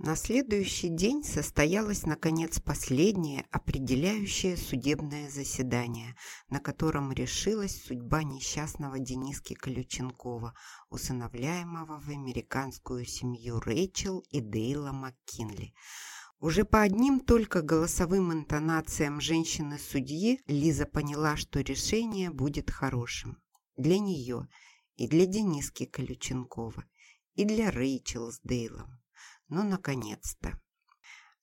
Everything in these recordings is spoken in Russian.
На следующий день состоялось, наконец, последнее определяющее судебное заседание, на котором решилась судьба несчастного Дениски Колюченкова, усыновляемого в американскую семью Рэйчел и Дейла МакКинли. Уже по одним только голосовым интонациям женщины-судьи Лиза поняла, что решение будет хорошим. Для нее и для Дениски Колюченкова, и для Рэйчел с Дейлом. Ну, наконец-то.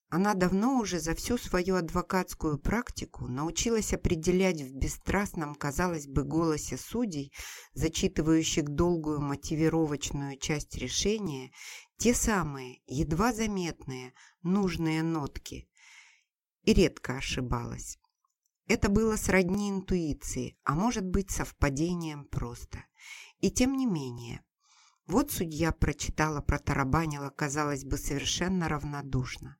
Она давно уже за всю свою адвокатскую практику научилась определять в бесстрастном, казалось бы, голосе судей, зачитывающих долгую мотивировочную часть решения, те самые, едва заметные, нужные нотки. И редко ошибалась. Это было сродни интуиции, а может быть совпадением просто. И тем не менее, вот судья прочитала, протарабанила, казалось бы, совершенно равнодушно.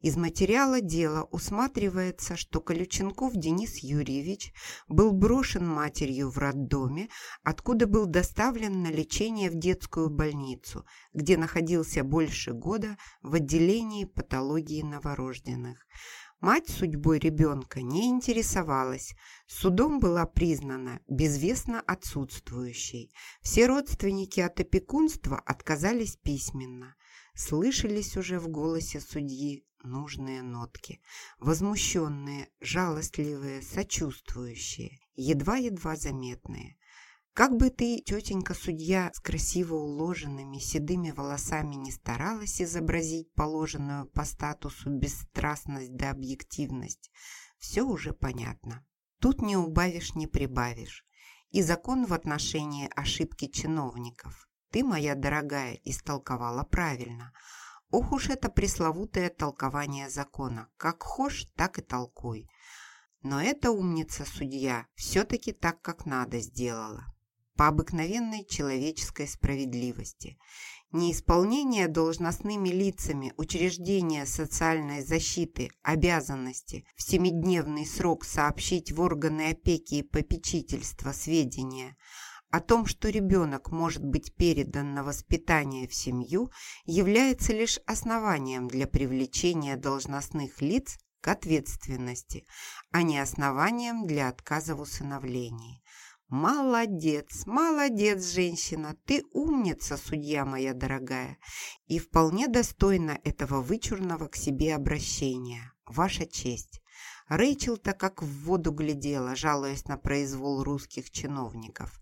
Из материала дела усматривается, что Колюченков Денис Юрьевич был брошен матерью в роддоме, откуда был доставлен на лечение в детскую больницу, где находился больше года в отделении патологии новорожденных. Мать судьбой ребенка не интересовалась. Судом была признана безвестно отсутствующей. Все родственники от опекунства отказались письменно. Слышались уже в голосе судьи нужные нотки. Возмущенные, жалостливые, сочувствующие, едва-едва заметные. Как бы ты, тетенька-судья, с красиво уложенными седыми волосами не старалась изобразить положенную по статусу бесстрастность да объективность, все уже понятно. Тут не убавишь, не прибавишь. И закон в отношении ошибки чиновников. Ты, моя дорогая, истолковала правильно. Ох уж это пресловутое толкование закона. Как хошь, так и толкуй. Но эта умница-судья все-таки так, как надо сделала по обыкновенной человеческой справедливости. Неисполнение должностными лицами учреждения социальной защиты обязанности в семидневный срок сообщить в органы опеки и попечительства сведения о том, что ребенок может быть передан на воспитание в семью, является лишь основанием для привлечения должностных лиц к ответственности, а не основанием для отказа в усыновлении. «Молодец, молодец, женщина! Ты умница, судья моя дорогая, и вполне достойна этого вычурного к себе обращения. Ваша честь!» Рэйчел-то как в воду глядела, жалуясь на произвол русских чиновников.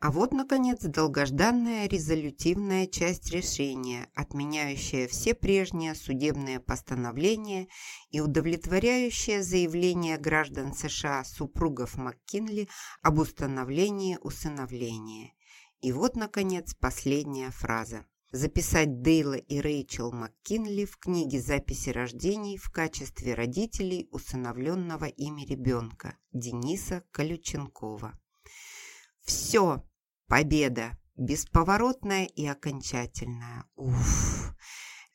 А вот, наконец, долгожданная резолютивная часть решения, отменяющая все прежние судебные постановления и удовлетворяющая заявление граждан США супругов МакКинли об установлении усыновления. И вот, наконец, последняя фраза записать Дейла и Рэйчел МакКинли в книге записи рождений в качестве родителей усыновленного ими ребенка Дениса Колюченкова. Все, победа, бесповоротная и окончательная. Уф!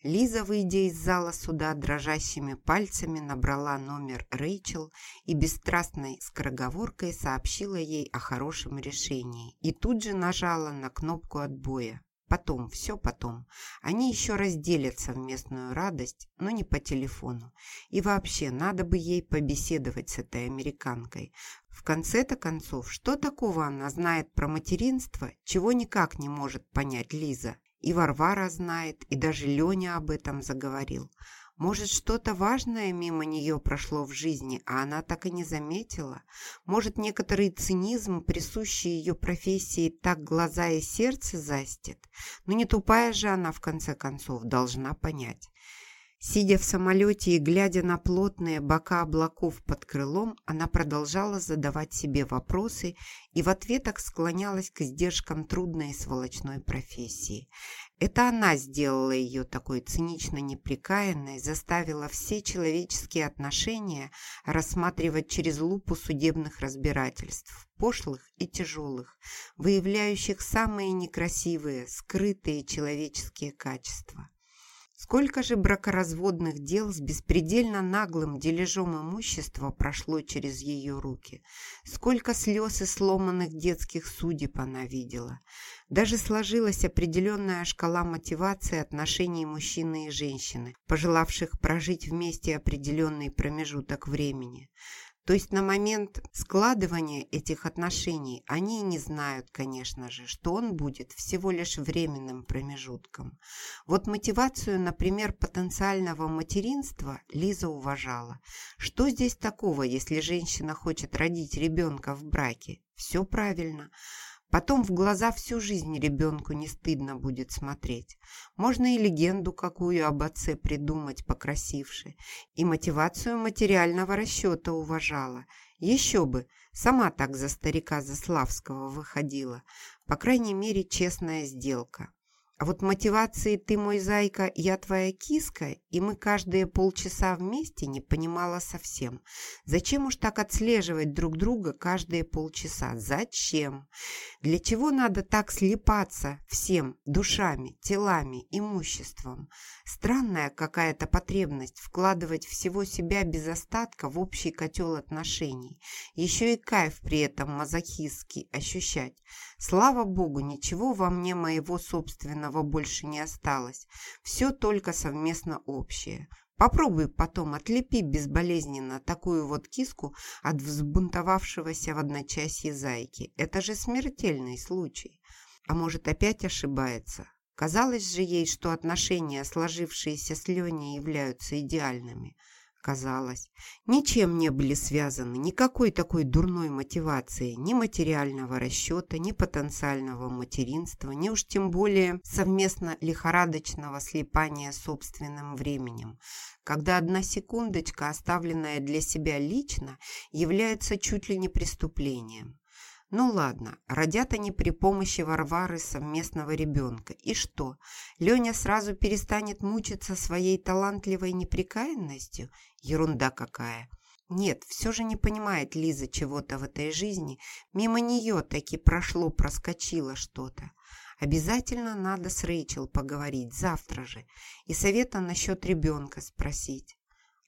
Лиза, выйдя из зала суда, дрожащими пальцами набрала номер Рэйчел и бесстрастной скороговоркой сообщила ей о хорошем решении и тут же нажала на кнопку отбоя. Потом, все потом. Они еще разделятся в местную радость, но не по телефону. И вообще, надо бы ей побеседовать с этой американкой. В конце-то концов, что такого она знает про материнство, чего никак не может понять Лиза? И Варвара знает, и даже Леня об этом заговорил. Может, что-то важное мимо нее прошло в жизни, а она так и не заметила? Может, некоторый цинизм, присущий ее профессии, так глаза и сердце застит? Но не тупая же она, в конце концов, должна понять. Сидя в самолете и глядя на плотные бока облаков под крылом, она продолжала задавать себе вопросы и в ответах склонялась к издержкам трудной и сволочной профессии. Это она сделала ее такой цинично неприкаянной, заставила все человеческие отношения рассматривать через лупу судебных разбирательств, пошлых и тяжелых, выявляющих самые некрасивые, скрытые человеческие качества. Сколько же бракоразводных дел с беспредельно наглым дележом имущества прошло через ее руки. Сколько слез и сломанных детских судеб она видела. Даже сложилась определенная шкала мотивации отношений мужчины и женщины, пожелавших прожить вместе определенный промежуток времени. То есть на момент складывания этих отношений они не знают, конечно же, что он будет всего лишь временным промежутком. Вот мотивацию, например, потенциального материнства Лиза уважала. Что здесь такого, если женщина хочет родить ребенка в браке? Все правильно. Потом в глаза всю жизнь ребенку не стыдно будет смотреть. Можно и легенду какую об отце придумать покрасивше. И мотивацию материального расчета уважала. Еще бы, сама так за старика Заславского выходила. По крайней мере, честная сделка. А вот мотивации «ты мой зайка, я твоя киска» и мы каждые полчаса вместе не понимала совсем. Зачем уж так отслеживать друг друга каждые полчаса? Зачем? Для чего надо так слепаться всем душами, телами, имуществом? Странная какая-то потребность вкладывать всего себя без остатка в общий котел отношений. Еще и кайф при этом мазохистский ощущать. Слава богу, ничего во мне моего собственного больше не осталось. Все только совместно общее. Попробуй потом отлепи безболезненно такую вот киску от взбунтовавшегося в одночасье зайки. Это же смертельный случай. А может, опять ошибается? Казалось же ей, что отношения, сложившиеся с Леней, являются идеальными – казалось, ничем не были связаны, никакой такой дурной мотивации, ни материального расчета, ни потенциального материнства, ни уж тем более совместно лихорадочного слепания собственным временем, когда одна секундочка, оставленная для себя лично, является чуть ли не преступлением. Ну ладно, родят они при помощи Варвары совместного ребенка. И что, Леня сразу перестанет мучиться своей талантливой неприкаянностью? Ерунда какая. Нет, все же не понимает Лиза чего-то в этой жизни. Мимо нее таки прошло, проскочило что-то. Обязательно надо с Рэйчел поговорить завтра же и совета насчет ребенка спросить.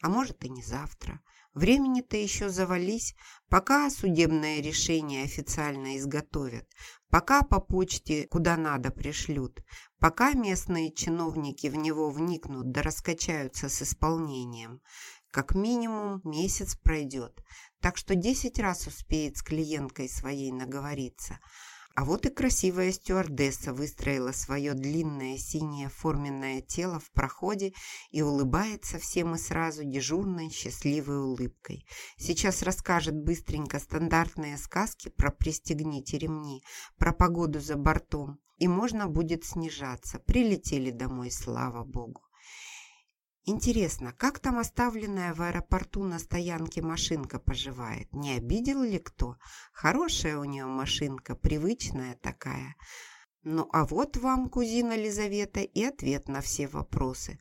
А может и не завтра. Времени-то еще завались, пока судебное решение официально изготовят, пока по почте куда надо пришлют, пока местные чиновники в него вникнут да раскачаются с исполнением. Как минимум месяц пройдет, так что десять раз успеет с клиенткой своей наговориться – а вот и красивая стюардесса выстроила свое длинное синее форменное тело в проходе и улыбается всем и сразу дежурной счастливой улыбкой. Сейчас расскажет быстренько стандартные сказки про «пристегните ремни», про погоду за бортом, и можно будет снижаться. Прилетели домой, слава богу. Интересно, как там оставленная в аэропорту на стоянке машинка поживает? Не обидел ли кто? Хорошая у нее машинка, привычная такая. Ну а вот вам, кузина Лизавета, и ответ на все вопросы.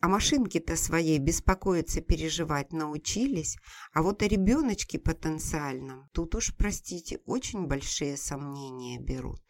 О машинке-то своей беспокоиться, переживать научились, а вот о ребеночке потенциальном тут уж, простите, очень большие сомнения берут.